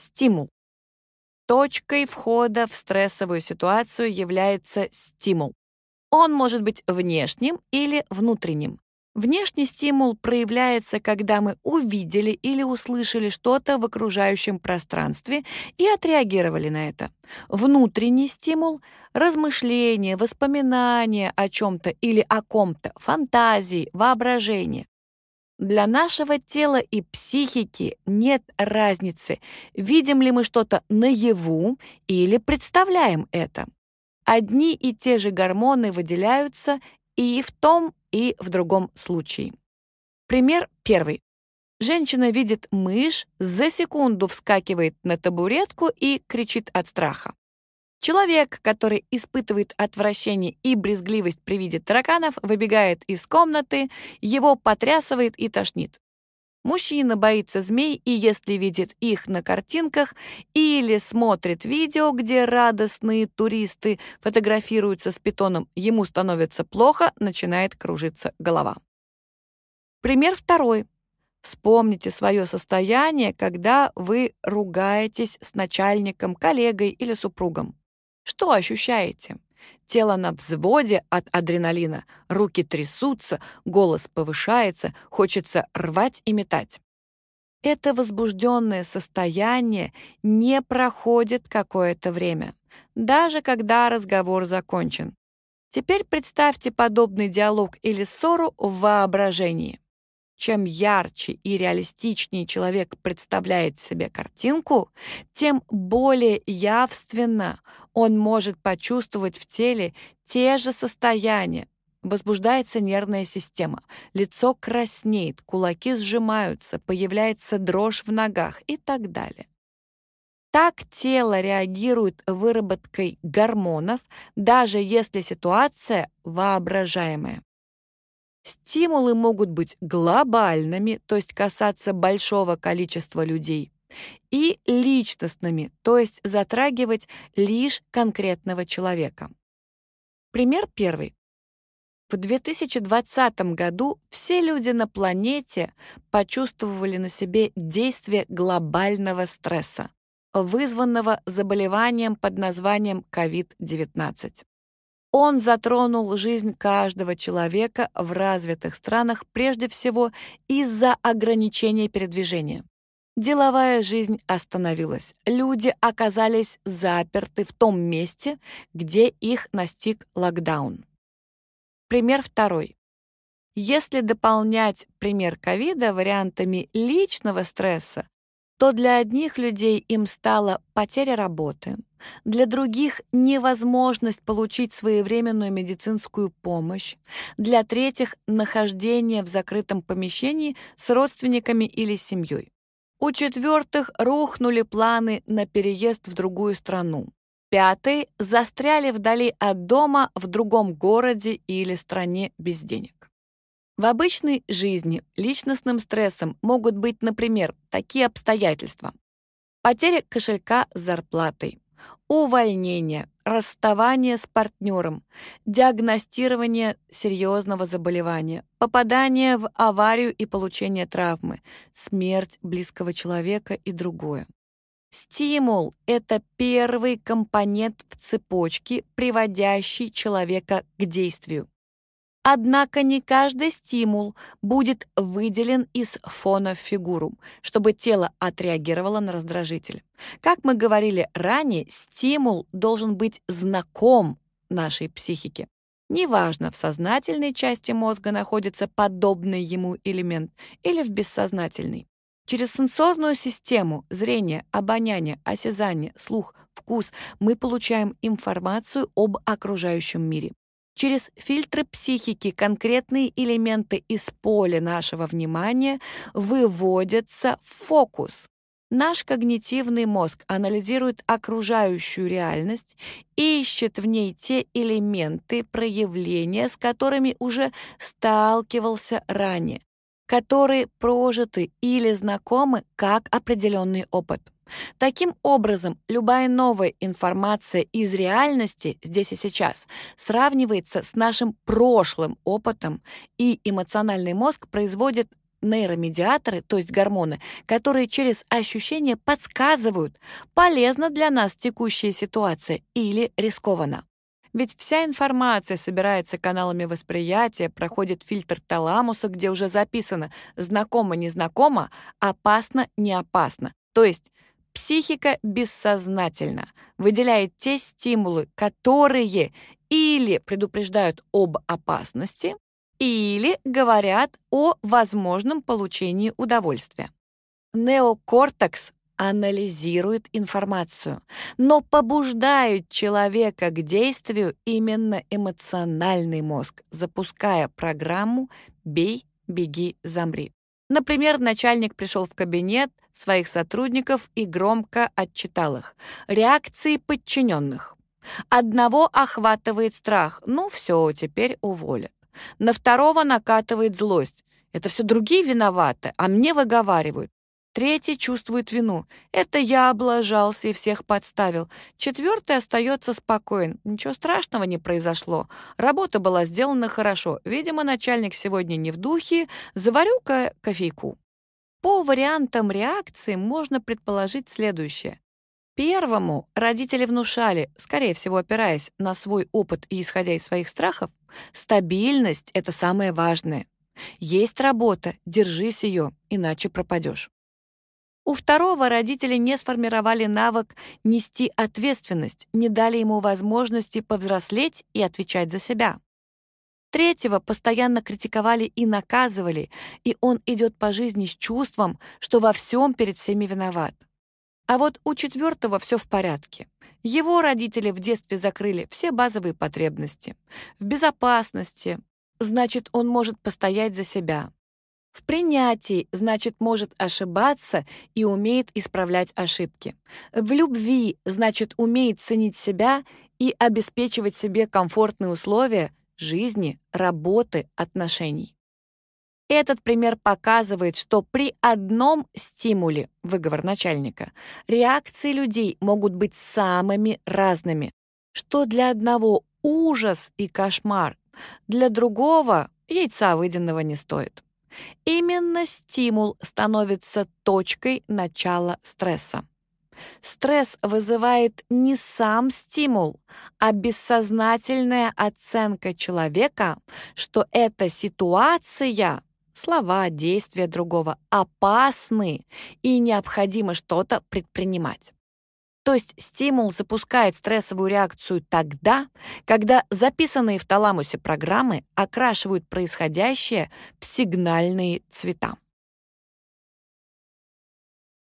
Стимул. Точкой входа в стрессовую ситуацию является стимул. Он может быть внешним или внутренним. Внешний стимул проявляется, когда мы увидели или услышали что-то в окружающем пространстве и отреагировали на это. Внутренний стимул — размышления, воспоминания о чем-то или о ком-то, фантазии, воображение. Для нашего тела и психики нет разницы, видим ли мы что-то наяву или представляем это. Одни и те же гормоны выделяются и в том, и в другом случае. Пример первый. Женщина видит мышь, за секунду вскакивает на табуретку и кричит от страха. Человек, который испытывает отвращение и брезгливость при виде тараканов, выбегает из комнаты, его потрясывает и тошнит. Мужчина боится змей, и если видит их на картинках или смотрит видео, где радостные туристы фотографируются с питоном, ему становится плохо, начинает кружиться голова. Пример второй. Вспомните свое состояние, когда вы ругаетесь с начальником, коллегой или супругом. Что ощущаете? Тело на взводе от адреналина, руки трясутся, голос повышается, хочется рвать и метать. Это возбужденное состояние не проходит какое-то время, даже когда разговор закончен. Теперь представьте подобный диалог или ссору в воображении. Чем ярче и реалистичнее человек представляет себе картинку, тем более явственно он может почувствовать в теле те же состояния. Возбуждается нервная система, лицо краснеет, кулаки сжимаются, появляется дрожь в ногах и так далее. Так тело реагирует выработкой гормонов, даже если ситуация воображаемая. Стимулы могут быть глобальными, то есть касаться большого количества людей, и личностными, то есть затрагивать лишь конкретного человека. Пример первый. В 2020 году все люди на планете почувствовали на себе действие глобального стресса, вызванного заболеванием под названием COVID-19. Он затронул жизнь каждого человека в развитых странах прежде всего из-за ограничения передвижения. Деловая жизнь остановилась. Люди оказались заперты в том месте, где их настиг локдаун. Пример второй. Если дополнять пример ковида вариантами личного стресса, то для одних людей им стала потеря работы, для других — невозможность получить своевременную медицинскую помощь, для третьих — нахождение в закрытом помещении с родственниками или семьей. У четвертых рухнули планы на переезд в другую страну. Пятые застряли вдали от дома в другом городе или стране без денег. В обычной жизни личностным стрессом могут быть, например, такие обстоятельства. Потеря кошелька с зарплатой, увольнение, расставание с партнером, диагностирование серьезного заболевания, попадание в аварию и получение травмы, смерть близкого человека и другое. Стимул — это первый компонент в цепочке, приводящий человека к действию. Однако не каждый стимул будет выделен из фона в фигуру, чтобы тело отреагировало на раздражитель. Как мы говорили ранее, стимул должен быть знаком нашей психике. Неважно, в сознательной части мозга находится подобный ему элемент или в бессознательной. Через сенсорную систему зрения, обоняния, осязания, слух, вкус мы получаем информацию об окружающем мире. Через фильтры психики конкретные элементы из поля нашего внимания выводятся в фокус. Наш когнитивный мозг анализирует окружающую реальность и ищет в ней те элементы проявления, с которыми уже сталкивался ранее, которые прожиты или знакомы как определенный опыт. Таким образом, любая новая информация из реальности здесь и сейчас сравнивается с нашим прошлым опытом, и эмоциональный мозг производит нейромедиаторы, то есть гормоны, которые через ощущения подсказывают, полезна для нас текущая ситуация или рискованно. Ведь вся информация собирается каналами восприятия, проходит фильтр таламуса, где уже записано «знакомо-незнакомо», «опасно-не-опасно». То есть психика бессознательно выделяет те стимулы, которые или предупреждают об опасности, или говорят о возможном получении удовольствия. Неокортекс анализирует информацию, но побуждает человека к действию именно эмоциональный мозг, запуская программу «бей, беги, замри». Например, начальник пришел в кабинет своих сотрудников и громко отчитал их. Реакции подчиненных. Одного охватывает страх. Ну все, теперь уволят. На второго накатывает злость. Это все другие виноваты, а мне выговаривают. Третий чувствует вину. Это я облажался и всех подставил. Четвертый остается спокоен. Ничего страшного не произошло. Работа была сделана хорошо. Видимо, начальник сегодня не в духе. Заварю-ка кофейку. По вариантам реакции можно предположить следующее. Первому родители внушали, скорее всего, опираясь на свой опыт и исходя из своих страхов, стабильность — это самое важное. Есть работа, держись ее, иначе пропадешь. У второго родители не сформировали навык нести ответственность, не дали ему возможности повзрослеть и отвечать за себя. Третьего постоянно критиковали и наказывали, и он идет по жизни с чувством, что во всем перед всеми виноват. А вот у четвертого все в порядке. Его родители в детстве закрыли все базовые потребности. В безопасности, значит, он может постоять за себя. В принятии, значит, может ошибаться и умеет исправлять ошибки. В любви, значит, умеет ценить себя и обеспечивать себе комфортные условия жизни, работы, отношений. Этот пример показывает, что при одном стимуле, выговор начальника, реакции людей могут быть самыми разными, что для одного ужас и кошмар, для другого яйца выеденного не стоит. Именно стимул становится точкой начала стресса. Стресс вызывает не сам стимул, а бессознательная оценка человека, что эта ситуация, слова, действия другого опасны и необходимо что-то предпринимать. То есть стимул запускает стрессовую реакцию тогда, когда записанные в таламусе программы окрашивают происходящее в сигнальные цвета.